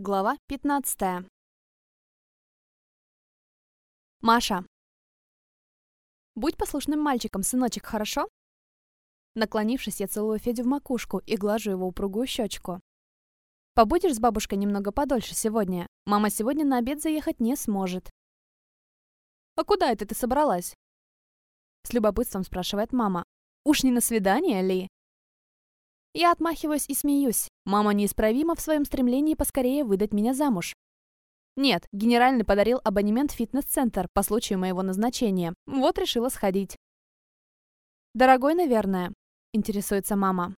Глава 15. Маша. Будь послушным мальчиком, сыночек, хорошо? Наклонившись, я целую Федю в макушку и глажу его упругую щечку. Побудешь с бабушкой немного подольше сегодня? Мама сегодня на обед заехать не сможет. А куда это ты собралась? С любопытством спрашивает мама. Уж не на свидание ли? Я отмахиваюсь и смеюсь. Мама неисправима в своем стремлении поскорее выдать меня замуж. Нет, генеральный подарил абонемент в фитнес-центр по случаю моего назначения. Вот решила сходить. «Дорогой, наверное?» – интересуется мама.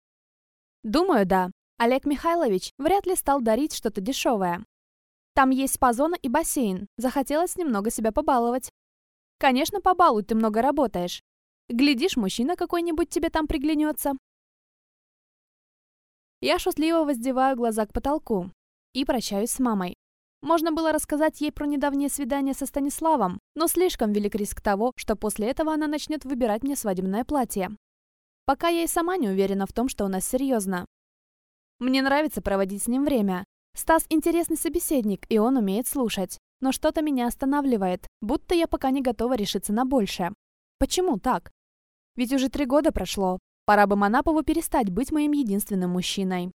«Думаю, да. Олег Михайлович вряд ли стал дарить что-то дешевое. Там есть спа-зона и бассейн. Захотелось немного себя побаловать. Конечно, побалуй, ты много работаешь. Глядишь, мужчина какой-нибудь тебе там приглянется. Я шутливо воздеваю глаза к потолку и прощаюсь с мамой. Можно было рассказать ей про недавнее свидание со Станиславом, но слишком велик риск того, что после этого она начнет выбирать мне свадебное платье. Пока я и сама не уверена в том, что у нас серьезно. Мне нравится проводить с ним время. Стас интересный собеседник, и он умеет слушать. Но что-то меня останавливает, будто я пока не готова решиться на большее. Почему так? Ведь уже три года прошло, Пора бы Манапову перестать быть моим единственным мужчиной.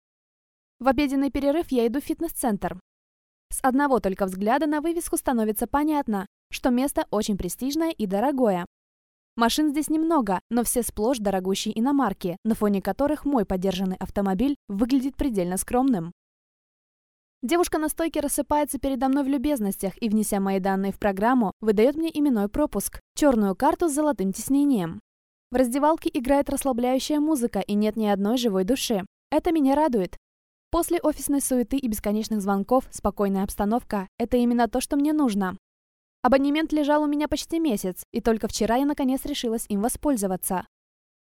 В обеденный перерыв я иду в фитнес-центр. С одного только взгляда на вывеску становится понятно, что место очень престижное и дорогое. Машин здесь немного, но все сплошь дорогущие иномарки, на фоне которых мой подержанный автомобиль выглядит предельно скромным. Девушка на стойке рассыпается передо мной в любезностях и, внеся мои данные в программу, выдает мне именной пропуск, черную карту с золотым тиснением. В раздевалке играет расслабляющая музыка и нет ни одной живой души. Это меня радует. После офисной суеты и бесконечных звонков спокойная обстановка – это именно то, что мне нужно. Абонемент лежал у меня почти месяц, и только вчера я наконец решилась им воспользоваться.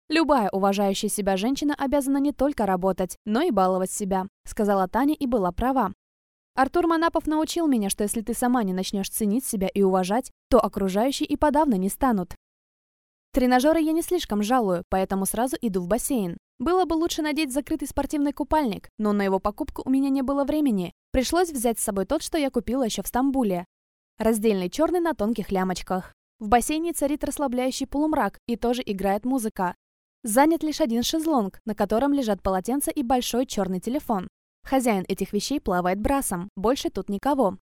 «Любая уважающая себя женщина обязана не только работать, но и баловать себя», – сказала Таня и была права. Артур Манапов научил меня, что если ты сама не начнешь ценить себя и уважать, то окружающие и подавно не станут. Тренажеры я не слишком жалую, поэтому сразу иду в бассейн. Было бы лучше надеть закрытый спортивный купальник, но на его покупку у меня не было времени. Пришлось взять с собой тот, что я купила еще в Стамбуле. Раздельный черный на тонких лямочках. В бассейне царит расслабляющий полумрак и тоже играет музыка. Занят лишь один шезлонг, на котором лежат полотенца и большой черный телефон. Хозяин этих вещей плавает брасом, больше тут никого.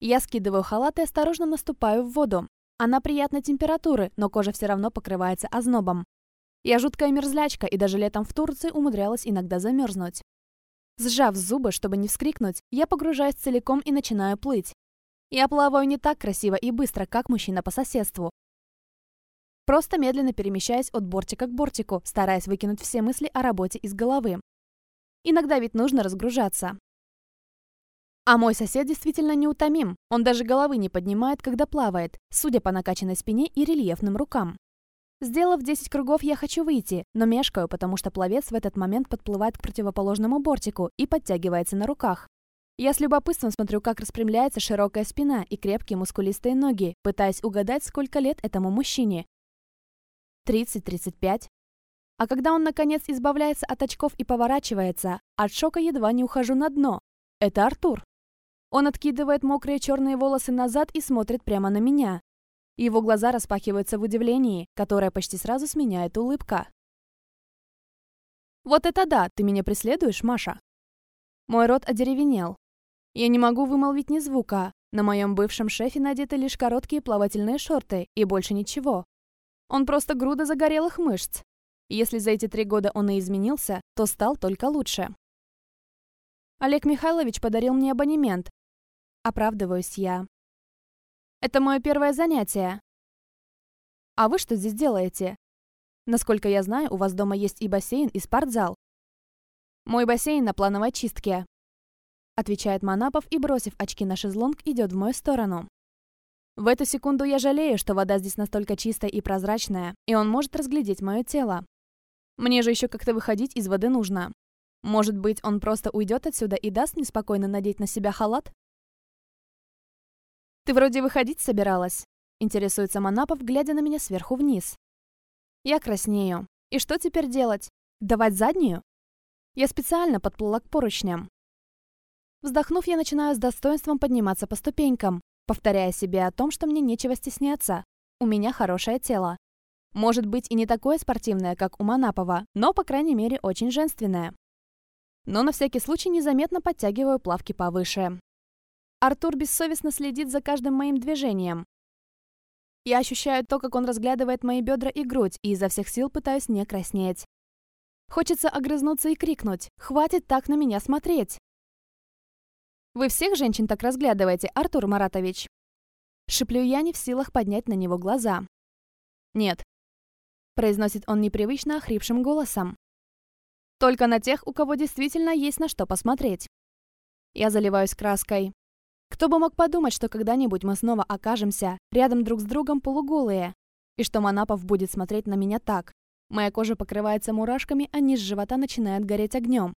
Я скидываю халат и осторожно наступаю в воду. Она приятной температуры, но кожа все равно покрывается ознобом. Я жуткая мерзлячка и даже летом в Турции умудрялась иногда замерзнуть. Сжав зубы, чтобы не вскрикнуть, я погружаюсь целиком и начинаю плыть. Я плаваю не так красиво и быстро, как мужчина по соседству. Просто медленно перемещаясь от бортика к бортику, стараясь выкинуть все мысли о работе из головы. Иногда ведь нужно разгружаться. А мой сосед действительно неутомим. Он даже головы не поднимает, когда плавает, судя по накачанной спине и рельефным рукам. Сделав 10 кругов, я хочу выйти, но мешкаю, потому что пловец в этот момент подплывает к противоположному бортику и подтягивается на руках. Я с любопытством смотрю, как распрямляется широкая спина и крепкие мускулистые ноги, пытаясь угадать, сколько лет этому мужчине. 30-35. А когда он, наконец, избавляется от очков и поворачивается, от шока едва не ухожу на дно. Это Артур. Он откидывает мокрые черные волосы назад и смотрит прямо на меня. Его глаза распахиваются в удивлении, которое почти сразу сменяет улыбка. «Вот это да! Ты меня преследуешь, Маша?» Мой рот одеревенел. Я не могу вымолвить ни звука. На моем бывшем шефе надеты лишь короткие плавательные шорты и больше ничего. Он просто груда загорелых мышц. Если за эти три года он и изменился, то стал только лучше. Олег Михайлович подарил мне абонемент, Оправдываюсь я. Это мое первое занятие. А вы что здесь делаете? Насколько я знаю, у вас дома есть и бассейн, и спортзал. Мой бассейн на плановой чистке. Отвечает Манапов и, бросив очки на шезлонг, идет в мою сторону. В эту секунду я жалею, что вода здесь настолько чистая и прозрачная, и он может разглядеть мое тело. Мне же еще как-то выходить из воды нужно. Может быть, он просто уйдет отсюда и даст мне спокойно надеть на себя халат? «Ты вроде выходить собиралась?» Интересуется Манапов, глядя на меня сверху вниз. Я краснею. И что теперь делать? Давать заднюю? Я специально подплыла к поручням. Вздохнув, я начинаю с достоинством подниматься по ступенькам, повторяя себе о том, что мне нечего стесняться. У меня хорошее тело. Может быть и не такое спортивное, как у Манапова, но, по крайней мере, очень женственное. Но на всякий случай незаметно подтягиваю плавки повыше. Артур бессовестно следит за каждым моим движением. Я ощущаю то, как он разглядывает мои бедра и грудь, и изо всех сил пытаюсь не краснеть. Хочется огрызнуться и крикнуть «Хватит так на меня смотреть!» «Вы всех женщин так разглядываете, Артур Маратович?» Шиплю я не в силах поднять на него глаза. «Нет», — произносит он непривычно охрипшим голосом. «Только на тех, у кого действительно есть на что посмотреть». Я заливаюсь краской. Кто бы мог подумать, что когда-нибудь мы снова окажемся рядом друг с другом полуголые, и что Манапов будет смотреть на меня так. Моя кожа покрывается мурашками, а низ живота начинает гореть огнем.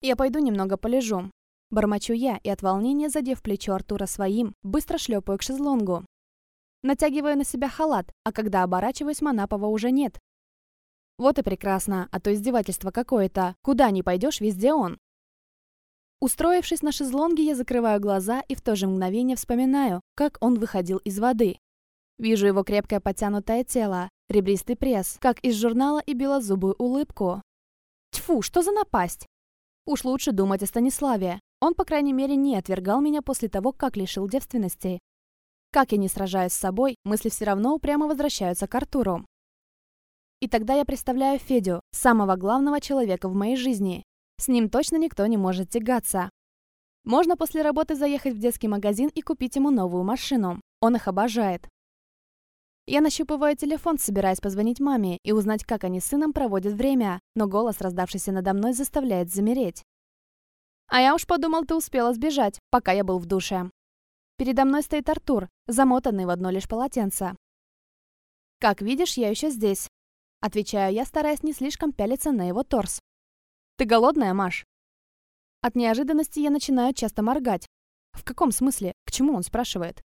Я пойду немного полежу. Бормочу я и от волнения, задев плечо Артура своим, быстро шлепаю к шезлонгу. Натягиваю на себя халат, а когда оборачиваюсь, Манапова уже нет. Вот и прекрасно, а то издевательство какое-то. Куда ни пойдешь, везде он. Устроившись на шезлонге, я закрываю глаза и в то же мгновение вспоминаю, как он выходил из воды. Вижу его крепкое подтянутое тело, ребристый пресс, как из журнала и белозубую улыбку. Тьфу, что за напасть! Уж лучше думать о Станиславе. Он, по крайней мере, не отвергал меня после того, как лишил девственности. Как я не сражаюсь с собой, мысли все равно упрямо возвращаются к Артуру. И тогда я представляю Федю, самого главного человека в моей жизни. С ним точно никто не может тягаться. Можно после работы заехать в детский магазин и купить ему новую машину. Он их обожает. Я нащупываю телефон, собираясь позвонить маме и узнать, как они с сыном проводят время, но голос, раздавшийся надо мной, заставляет замереть. А я уж подумал, ты успела сбежать, пока я был в душе. Передо мной стоит Артур, замотанный в одно лишь полотенце. «Как видишь, я еще здесь», — отвечаю я, стараясь не слишком пялиться на его торс. «Ты голодная, Маш?» От неожиданности я начинаю часто моргать. В каком смысле? К чему он спрашивает?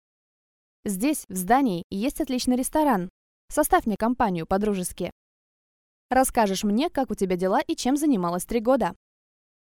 Здесь, в здании, есть отличный ресторан. Составь мне компанию по-дружески. Расскажешь мне, как у тебя дела и чем занималась три года.